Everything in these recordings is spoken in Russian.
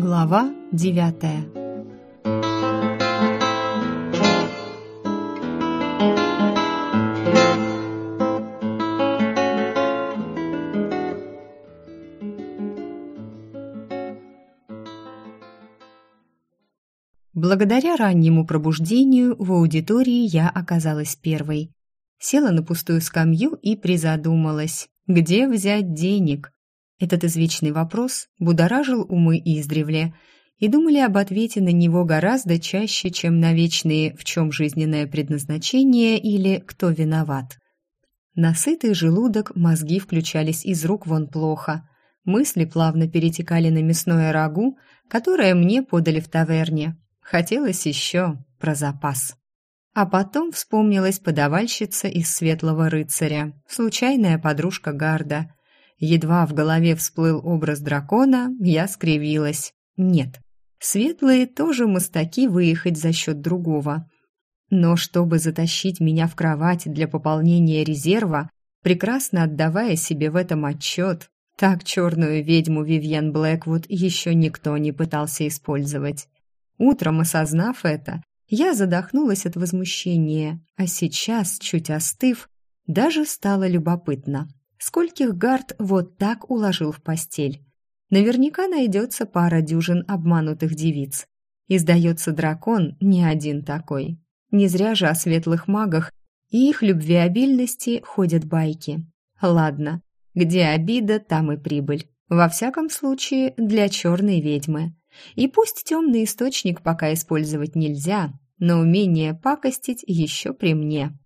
Глава девятая Благодаря раннему пробуждению в аудитории я оказалась первой. Села на пустую скамью и призадумалась, где взять денег. Этот извечный вопрос будоражил умы издревле, и думали об ответе на него гораздо чаще, чем на вечные «в чем жизненное предназначение» или «кто виноват». Насытый желудок мозги включались из рук вон плохо. Мысли плавно перетекали на мясное рагу, которое мне подали в таверне. Хотелось еще про запас. А потом вспомнилась подавальщица из «Светлого рыцаря», случайная подружка Гарда. Едва в голове всплыл образ дракона, я скривилась. Нет, светлые тоже мастаки выехать за счет другого. Но чтобы затащить меня в кровать для пополнения резерва, прекрасно отдавая себе в этом отчет, так черную ведьму Вивьен Блэквуд еще никто не пытался использовать. Утром, осознав это, я задохнулась от возмущения, а сейчас, чуть остыв, даже стало любопытно, скольких гард вот так уложил в постель. Наверняка найдется пара дюжин обманутых девиц. И, сдается, дракон не один такой. Не зря же о светлых магах и их любвеобильности ходят байки. Ладно, где обида, там и прибыль. Во всяком случае, для черной ведьмы. И пусть темный источник пока использовать нельзя, но умение пакостить еще при мне.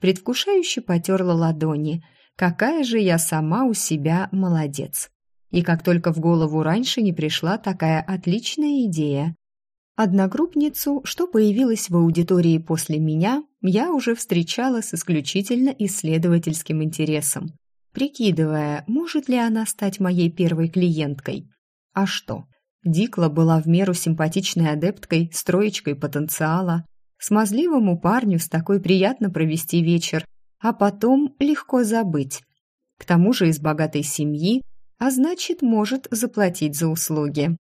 Предвкушающе потерла ладони. Какая же я сама у себя молодец. И как только в голову раньше не пришла такая отличная идея. Одногруппницу, что появилась в аудитории после меня, я уже встречала с исключительно исследовательским интересом, прикидывая, может ли она стать моей первой клиенткой. А что? Дикла была в меру симпатичной адепткой, строечкой потенциала. Смазливому парню с такой приятно провести вечер, а потом легко забыть. К тому же из богатой семьи, а значит, может заплатить за услуги.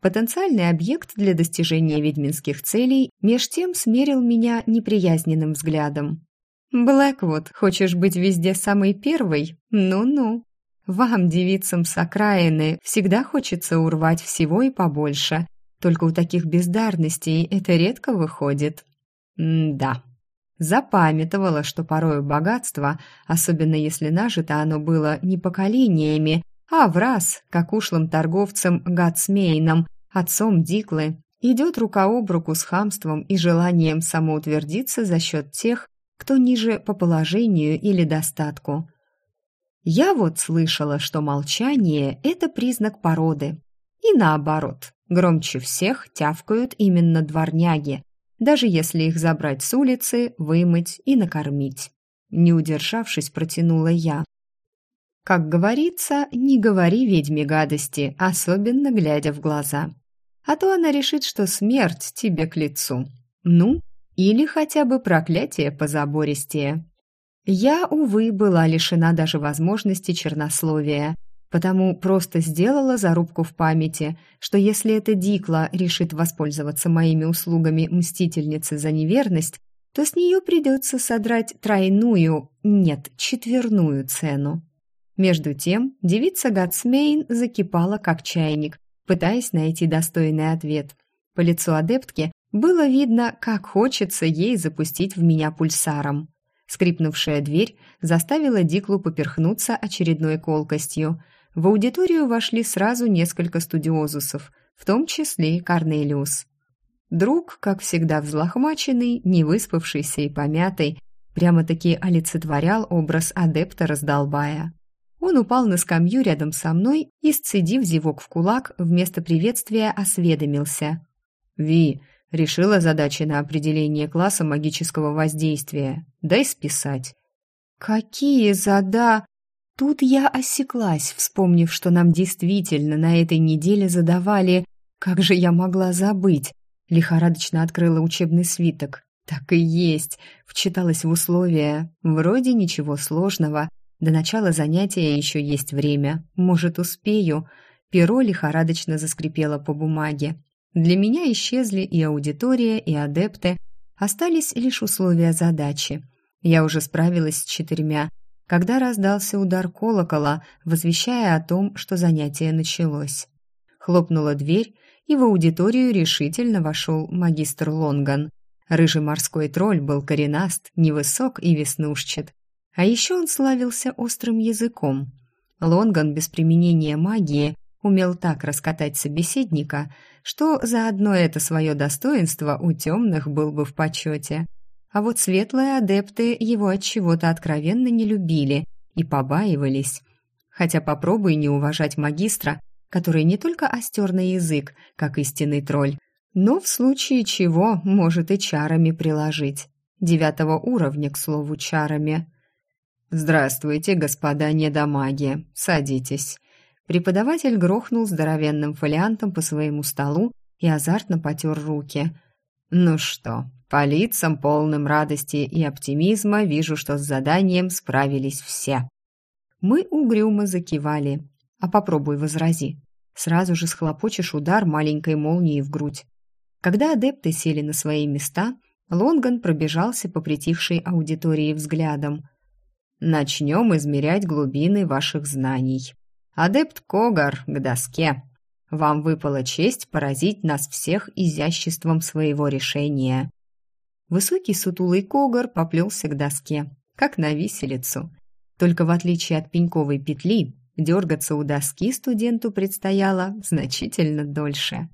Потенциальный объект для достижения ведьминских целей меж тем смерил меня неприязненным взглядом. «Блэквуд, хочешь быть везде самой первой? Ну-ну». Вам, девицам с окраины, всегда хочется урвать всего и побольше. Только у таких бездарностей это редко выходит. М-да. Запамятовала, что порою богатство, особенно если нажито оно было не поколениями, а в раз, как ушлым торговцем Гатсмейном, отцом Диклы, идет рука об руку с хамством и желанием самоутвердиться за счет тех, кто ниже по положению или достатку. Я вот слышала, что молчание – это признак породы. И наоборот, громче всех тявкают именно дворняги, даже если их забрать с улицы, вымыть и накормить. Не удержавшись, протянула я. Как говорится, не говори ведьме гадости, особенно глядя в глаза. А то она решит, что смерть тебе к лицу. Ну, или хотя бы проклятие позабористее. Я, увы, была лишена даже возможности чернословия, потому просто сделала зарубку в памяти, что если эта Дикла решит воспользоваться моими услугами мстительницы за неверность, то с нее придется содрать тройную, нет, четверную цену. Между тем, девица Гатсмейн закипала как чайник, пытаясь найти достойный ответ. По лицу адептки было видно, как хочется ей запустить в меня пульсаром. Скрипнувшая дверь заставила Диклу поперхнуться очередной колкостью. В аудиторию вошли сразу несколько студиозусов, в том числе и Корнелиус. Друг, как всегда взлохмаченный, невыспавшийся и помятый, прямо-таки олицетворял образ адепта раздолбая. Он упал на скамью рядом со мной и, сцедив зевок в кулак, вместо приветствия осведомился. «Ви, Решила задачи на определение класса магического воздействия. Дай списать. Какие зада... Тут я осеклась, вспомнив, что нам действительно на этой неделе задавали... Как же я могла забыть? Лихорадочно открыла учебный свиток. Так и есть. Вчиталась в условия. Вроде ничего сложного. До начала занятия еще есть время. Может, успею. Перо лихорадочно заскрипело по бумаге. Для меня исчезли и аудитория, и адепты. Остались лишь условия задачи. Я уже справилась с четырьмя, когда раздался удар колокола, возвещая о том, что занятие началось. Хлопнула дверь, и в аудиторию решительно вошел магистр Лонган. Рыжий морской тролль был коренаст, невысок и веснушчат. А еще он славился острым языком. Лонган без применения магии умел так раскатать собеседника, что за одно это свое достоинство у темных был бы в почете. А вот светлые адепты его от чего-то откровенно не любили и побаивались. Хотя попробуй не уважать магистра, который не только остер язык, как истинный тролль, но в случае чего может и чарами приложить. Девятого уровня, к слову, чарами. «Здравствуйте, господа недомаги, садитесь». Преподаватель грохнул здоровенным фолиантом по своему столу и азартно потер руки. «Ну что, по лицам, полным радости и оптимизма, вижу, что с заданием справились все». Мы угрюмо закивали. «А попробуй возрази». Сразу же схлопочешь удар маленькой молнией в грудь. Когда адепты сели на свои места, Лонган пробежался по притихшей аудитории взглядом. «Начнем измерять глубины ваших знаний. Адепт Когар к доске. Вам выпала честь поразить нас всех изяществом своего решения». Высокий сутулый Когар поплелся к доске, как на виселицу. Только в отличие от пеньковой петли, дергаться у доски студенту предстояло значительно дольше.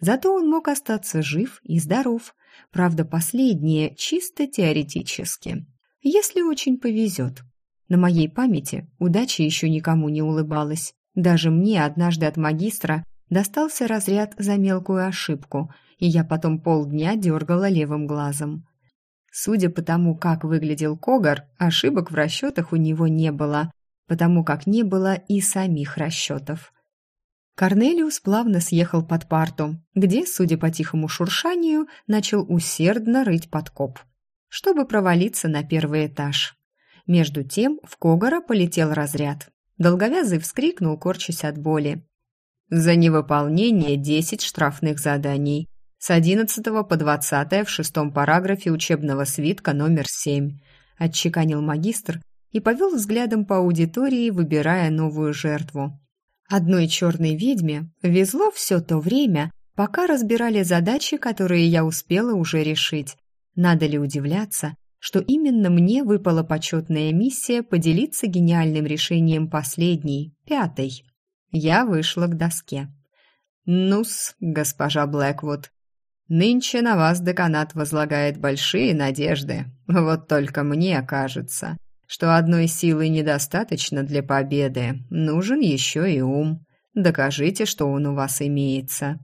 Зато он мог остаться жив и здоров. Правда, последнее чисто теоретически. Если очень повезет. На моей памяти удача еще никому не улыбалась. Даже мне однажды от магистра достался разряд за мелкую ошибку, и я потом полдня дергала левым глазом. Судя по тому, как выглядел Когар, ошибок в расчетах у него не было, потому как не было и самих расчетов. Корнелиус плавно съехал под парту, где, судя по тихому шуршанию, начал усердно рыть подкоп, чтобы провалиться на первый этаж. Между тем в Когора полетел разряд. Долговязый вскрикнул, корчась от боли. «За невыполнение десять штрафных заданий. С одиннадцатого по двадцатое в шестом параграфе учебного свитка номер семь», отчеканил магистр и повел взглядом по аудитории, выбирая новую жертву. Одной черной ведьме везло все то время, пока разбирали задачи, которые я успела уже решить. Надо ли удивляться, что именно мне выпала почетная миссия поделиться гениальным решением последней, пятой. Я вышла к доске. «Ну-с, госпожа Блэквуд, нынче на вас деканат возлагает большие надежды. Вот только мне кажется, что одной силы недостаточно для победы, нужен еще и ум. Докажите, что он у вас имеется».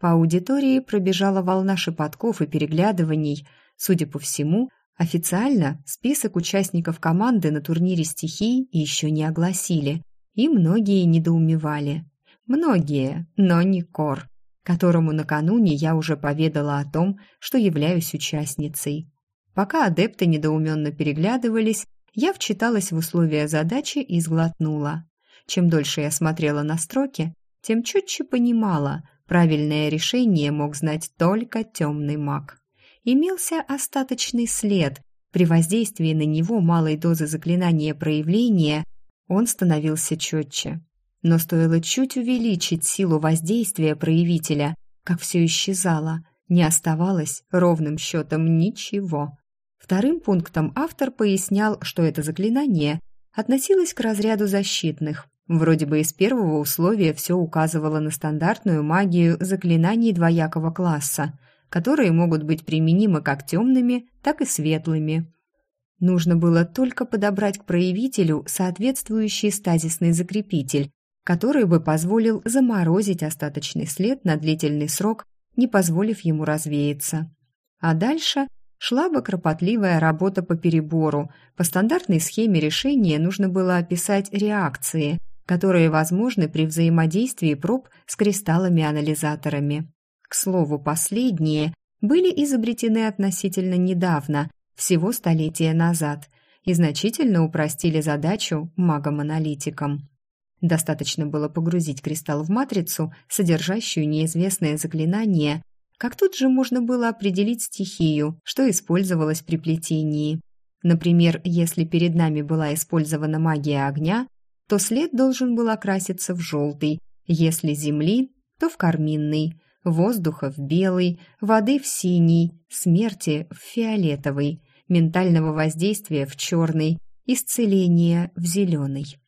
По аудитории пробежала волна шепотков и переглядываний. Судя по всему, Официально список участников команды на турнире стихий еще не огласили, и многие недоумевали. Многие, но не Кор, которому накануне я уже поведала о том, что являюсь участницей. Пока адепты недоуменно переглядывались, я вчиталась в условия задачи и сглотнула. Чем дольше я смотрела на строки, тем четче понимала, правильное решение мог знать только темный маг имелся остаточный след. При воздействии на него малой дозы заклинания проявления он становился четче. Но стоило чуть увеличить силу воздействия проявителя, как все исчезало, не оставалось ровным счетом ничего. Вторым пунктом автор пояснял, что это заклинание относилось к разряду защитных. Вроде бы из первого условия все указывало на стандартную магию заклинаний двоякого класса, которые могут быть применимы как темными, так и светлыми. Нужно было только подобрать к проявителю соответствующий стазисный закрепитель, который бы позволил заморозить остаточный след на длительный срок, не позволив ему развеяться. А дальше шла бы кропотливая работа по перебору. По стандартной схеме решения нужно было описать реакции, которые возможны при взаимодействии проб с кристаллами-анализаторами. К слову, последние были изобретены относительно недавно, всего столетия назад, и значительно упростили задачу магом-аналитикам. Достаточно было погрузить кристалл в матрицу, содержащую неизвестное заклинание, как тут же можно было определить стихию, что использовалось при плетении. Например, если перед нами была использована магия огня, то след должен был окраситься в желтый, если земли, то в карминный, воздуха в белый, воды в синий, смерти в фиолетовый, ментального воздействия в черный, исцеления в зеленый.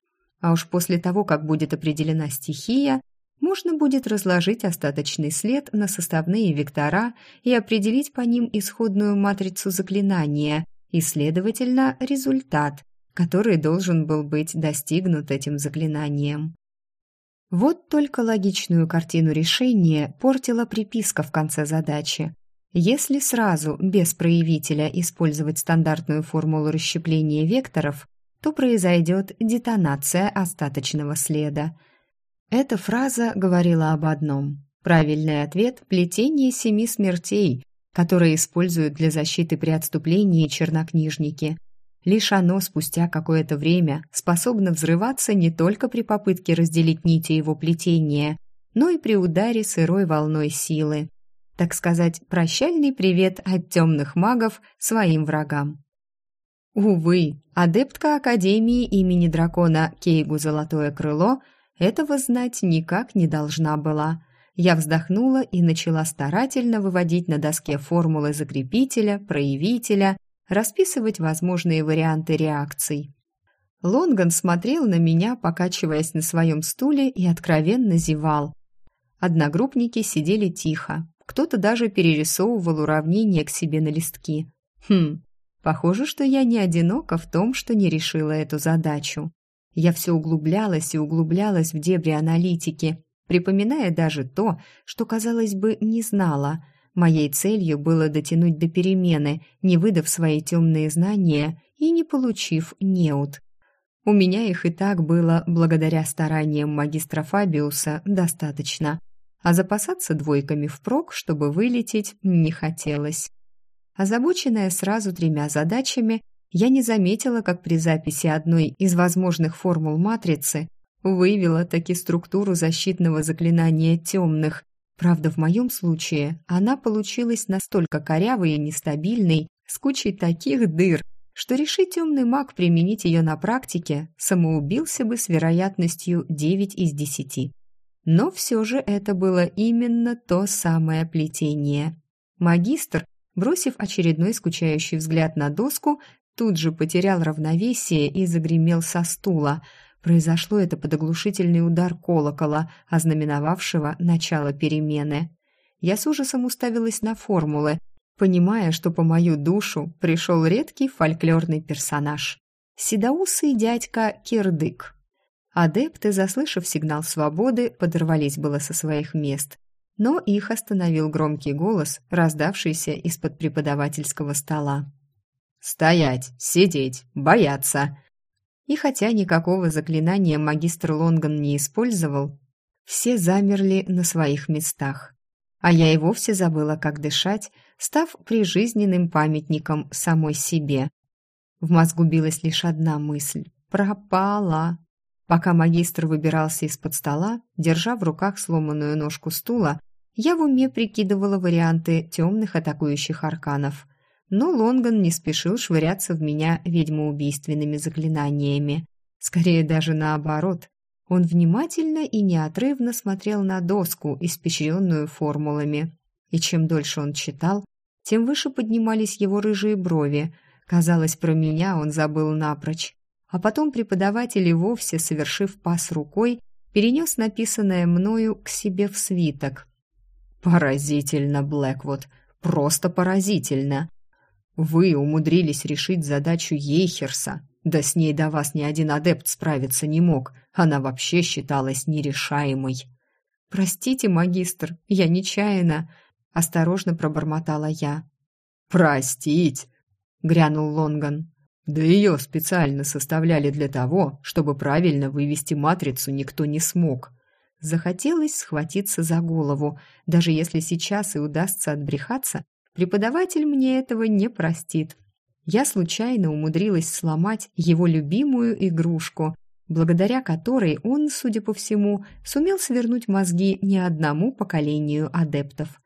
А уж после того, как будет определена стихия, можно будет разложить остаточный след на составные вектора и определить по ним исходную матрицу заклинания и, следовательно, результат, который должен был быть достигнут этим заклинанием. Вот только логичную картину решения портила приписка в конце задачи. Если сразу, без проявителя, использовать стандартную формулу расщепления векторов, то произойдет детонация остаточного следа. Эта фраза говорила об одном. Правильный ответ – плетение семи смертей, которые используют для защиты при отступлении чернокнижники. Лишь оно спустя какое-то время способно взрываться не только при попытке разделить нити его плетения, но и при ударе сырой волной силы. Так сказать, прощальный привет от темных магов своим врагам. Увы, адептка Академии имени дракона Кейгу Золотое Крыло этого знать никак не должна была. Я вздохнула и начала старательно выводить на доске формулы закрепителя, проявителя, расписывать возможные варианты реакций. Лонган смотрел на меня, покачиваясь на своем стуле и откровенно зевал. Одногруппники сидели тихо, кто-то даже перерисовывал уравнения к себе на листки. Хм, Похоже, что я не одинока в том, что не решила эту задачу. Я все углублялась и углублялась в дебри аналитики, припоминая даже то, что, казалось бы, не знала. Моей целью было дотянуть до перемены, не выдав свои темные знания и не получив неуд. У меня их и так было, благодаря стараниям магистра Фабиуса, достаточно. А запасаться двойками впрок, чтобы вылететь, не хотелось. Озабоченная сразу тремя задачами, я не заметила, как при записи одной из возможных формул матрицы вывела таки структуру защитного заклинания темных. Правда, в моем случае она получилась настолько корявой и нестабильной, с кучей таких дыр, что решить темный маг применить ее на практике самоубился бы с вероятностью 9 из 10. Но все же это было именно то самое плетение. Магистр бросив очередной скучающий взгляд на доску, тут же потерял равновесие и загремел со стула. Произошло это под оглушительный удар колокола, ознаменовавшего начало перемены. Я с ужасом уставилась на формулы, понимая, что по мою душу пришел редкий фольклорный персонаж. Седоусый дядька Кирдык. Адепты, заслышав сигнал свободы, подорвались было со своих мест но их остановил громкий голос, раздавшийся из-под преподавательского стола. «Стоять! Сидеть! Бояться!» И хотя никакого заклинания магистр Лонган не использовал, все замерли на своих местах. А я и вовсе забыла, как дышать, став прижизненным памятником самой себе. В мозгу билась лишь одна мысль — пропала. Пока магистр выбирался из-под стола, держа в руках сломанную ножку стула, я в уме прикидывала варианты темных атакующих арканов. Но Лонган не спешил швыряться в меня ведьмоубийственными заклинаниями. Скорее даже наоборот. Он внимательно и неотрывно смотрел на доску, испещренную формулами. И чем дольше он читал, тем выше поднимались его рыжие брови. Казалось, про меня он забыл напрочь. А потом преподаватель и вовсе, совершив пас рукой, перенес написанное мною к себе в свиток, Поразительно, Блэквуд, просто поразительно. Вы умудрились решить задачу Ейхерса. Да с ней до вас ни один адепт справиться не мог. Она вообще считалась нерешаемой. Простите, магистр, я нечаянно, осторожно пробормотала я. Простить, грянул Лонган. Да ее специально составляли для того, чтобы правильно вывести матрицу никто не смог. Захотелось схватиться за голову. Даже если сейчас и удастся отбрехаться, преподаватель мне этого не простит. Я случайно умудрилась сломать его любимую игрушку. благодаря которой он, судя по всему, сумел свернуть мозги не одному поколению адептов.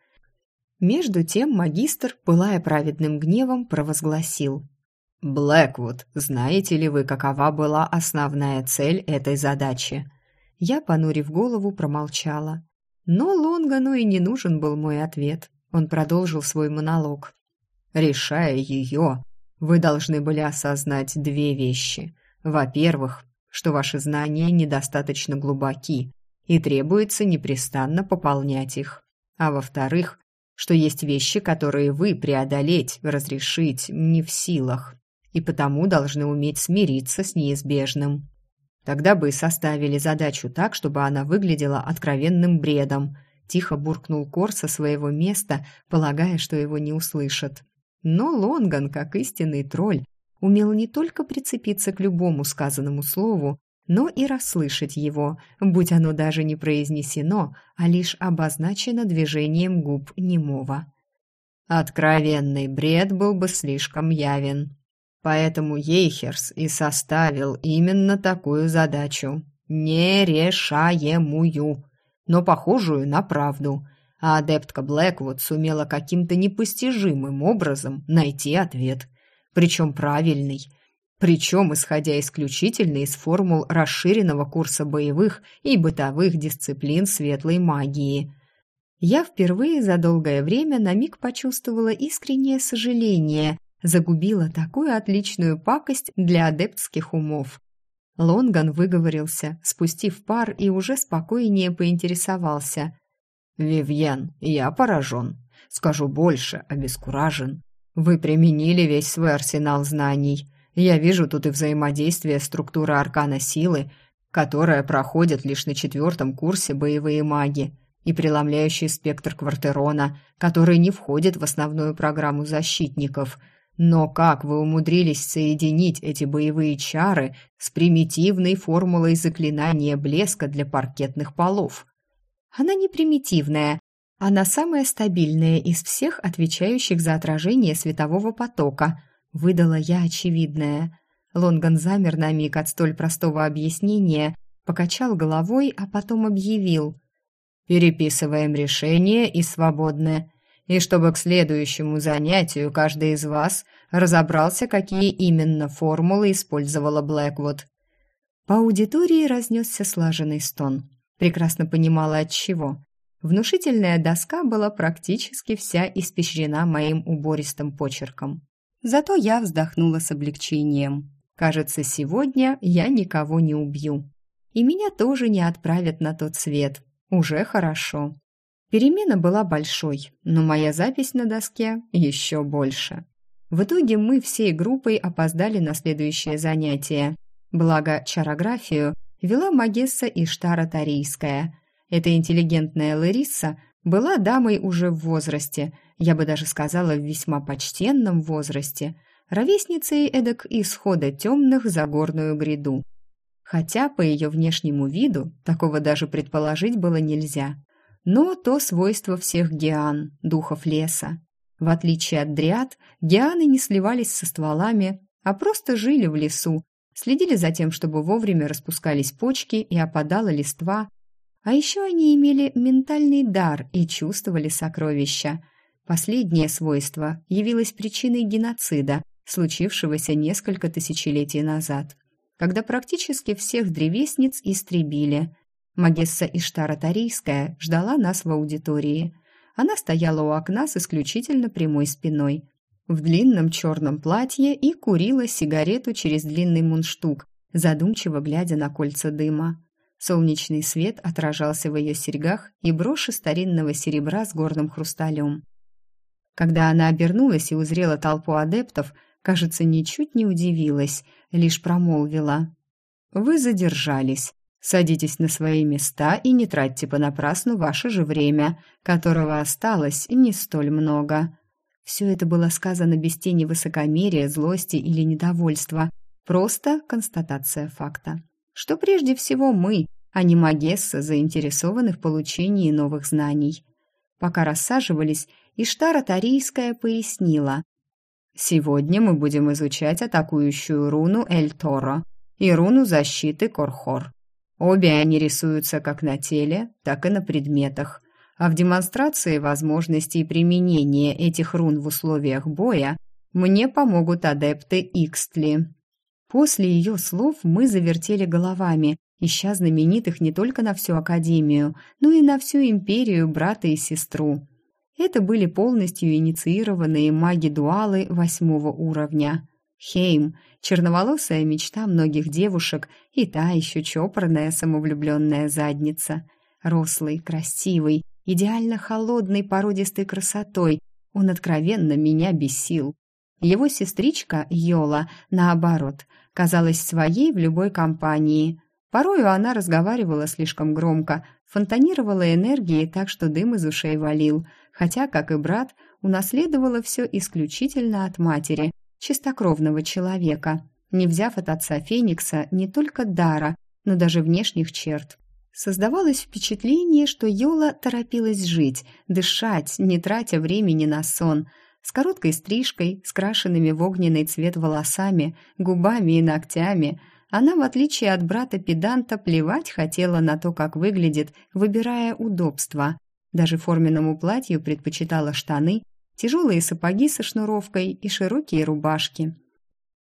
Между тем магистр, пылая праведным гневом, провозгласил. «Блэквуд, знаете ли вы, какова была основная цель этой задачи?» Я, понурив голову, промолчала. Но Лонгану и не нужен был мой ответ. Он продолжил свой монолог. «Решая ее, вы должны были осознать две вещи. Во-первых, что ваши знания недостаточно глубоки и требуется непрестанно пополнять их. А во-вторых, что есть вещи, которые вы преодолеть, разрешить не в силах, и потому должны уметь смириться с неизбежным. Тогда бы и составили задачу так, чтобы она выглядела откровенным бредом. Тихо буркнул Кор со своего места, полагая, что его не услышат. Но Лонган, как истинный тролль, умел не только прицепиться к любому сказанному слову, но и расслышать его, будь оно даже не произнесено, а лишь обозначено движением губ немого. Откровенный бред был бы слишком явен. Поэтому Ейхерс и составил именно такую задачу. Нерешаемую, но похожую на правду. А адептка Блэквуд сумела каким-то непостижимым образом найти ответ. Причем правильный. Причем, исходя исключительно из формул расширенного курса боевых и бытовых дисциплин светлой магии. Я впервые за долгое время на миг почувствовала искреннее сожаление загубила такую отличную пакость для адептских умов. Лонган выговорился, спустив пар и уже спокойнее поинтересовался. «Вивьен, я поражен. Скажу больше, обескуражен. Вы применили весь свой арсенал знаний. Я вижу тут и взаимодействие структуры аркана силы, которая проходит лишь на четвертом курсе боевые маги, и преломляющий спектр Квартерона, который не входит в основную программу защитников – но как вы умудрились соединить эти боевые чары с примитивной формулой заклинания блеска для паркетных полов? Она не примитивная, она самая стабильная из всех отвечающих за отражение светового потока, выдала я очевидное. Лонган замер на миг от столь простого объяснения, покачал головой, а потом объявил. «Переписываем решение и свободны и чтобы к следующему занятию каждый из вас разобрался, какие именно формулы использовала Блэквуд. По аудитории разнесся слаженный стон. Прекрасно понимала от чего. Внушительная доска была практически вся испещрена моим убористым почерком. Зато я вздохнула с облегчением. Кажется, сегодня я никого не убью. И меня тоже не отправят на тот свет. Уже хорошо. Перемена была большой, но моя запись на доске еще больше. В итоге мы всей группой опоздали на следующее занятие. Благо, чарографию вела Магесса Иштара Тарийская. Эта интеллигентная Лариса была дамой уже в возрасте, я бы даже сказала, в весьма почтенном возрасте, ровесницей эдак исхода темных за горную гряду. Хотя по ее внешнему виду такого даже предположить было нельзя – но то свойство всех геан, духов леса. В отличие от дриад, геаны не сливались со стволами, а просто жили в лесу, следили за тем, чтобы вовремя распускались почки и опадала листва. А еще они имели ментальный дар и чувствовали сокровища. Последнее свойство явилось причиной геноцида, случившегося несколько тысячелетий назад, когда практически всех древесниц истребили – Магесса Иштара Тарийская ждала нас в аудитории. Она стояла у окна с исключительно прямой спиной, в длинном черном платье и курила сигарету через длинный мундштук, задумчиво глядя на кольца дыма. Солнечный свет отражался в ее серьгах и броши старинного серебра с горным хрусталем. Когда она обернулась и узрела толпу адептов, кажется, ничуть не удивилась, лишь промолвила. «Вы задержались. Садитесь на свои места и не тратьте понапрасну ваше же время, которого осталось не столь много». Все это было сказано без тени высокомерия, злости или недовольства, просто констатация факта. Что прежде всего мы, а не Магесса, заинтересованы в получении новых знаний. Пока рассаживались, Иштара Тарийская пояснила. «Сегодня мы будем изучать атакующую руну Эль-Торо, и руну защиты Корхор. Обе они рисуются как на теле, так и на предметах. А в демонстрации возможностей применения этих рун в условиях боя мне помогут адепты Икстли. После ее слов мы завертели головами, ища знаменитых не только на всю Академию, но и на всю империю брата и сестру. Это были полностью инициированные маги-дуалы восьмого уровня. Хейм, черноволосая мечта многих девушек и та еще чопорная самовлюбленная задница. Рослый, красивый, идеально холодной породистой красотой, он откровенно меня бесил. Его сестричка Йола, наоборот, казалась своей в любой компании. Порою она разговаривала слишком громко, фонтанировала энергией так, что дым из ушей валил, хотя, как и брат, унаследовала все исключительно от матери, чистокровного человека, не взяв от отца Феникса не только дара, но даже внешних черт. Создавалось впечатление, что Йола торопилась жить, дышать, не тратя времени на сон – с короткой стрижкой, скрашенными в огненный цвет волосами, губами и ногтями. Она, в отличие от брата-педанта, плевать хотела на то, как выглядит, выбирая удобство. Даже форменному платью предпочитала штаны, тяжелые сапоги со шнуровкой и широкие рубашки.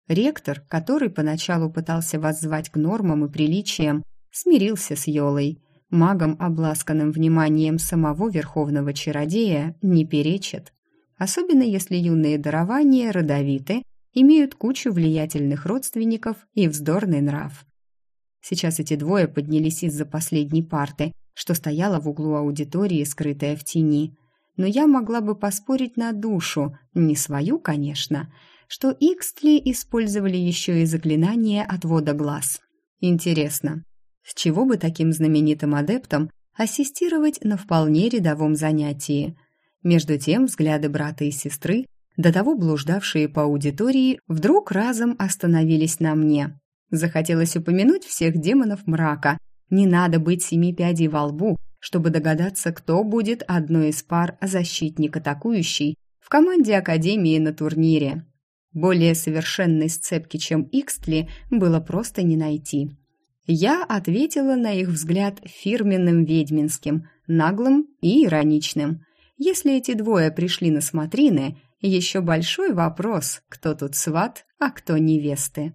Ректор, который поначалу пытался воззвать к нормам и приличиям, смирился с Йолой. Магом, обласканным вниманием самого верховного чародея, не перечит особенно если юные дарования родовиты, имеют кучу влиятельных родственников и вздорный нрав. Сейчас эти двое поднялись из-за последней парты, что стояла в углу аудитории, скрытая в тени. Но я могла бы поспорить на душу, не свою, конечно, что Икстли использовали еще и заклинание отвода глаз. Интересно, с чего бы таким знаменитым адептам ассистировать на вполне рядовом занятии – между тем взгляды брата и сестры, до того блуждавшие по аудитории, вдруг разом остановились на мне. Захотелось упомянуть всех демонов мрака. Не надо быть семи пядей во лбу, чтобы догадаться, кто будет одной из пар защитник-атакующий в команде Академии на турнире. Более совершенной сцепки, чем Икстли, было просто не найти. Я ответила на их взгляд фирменным ведьминским, наглым и ироничным – если эти двое пришли на смотрины, еще большой вопрос, кто тут сват, а кто невесты.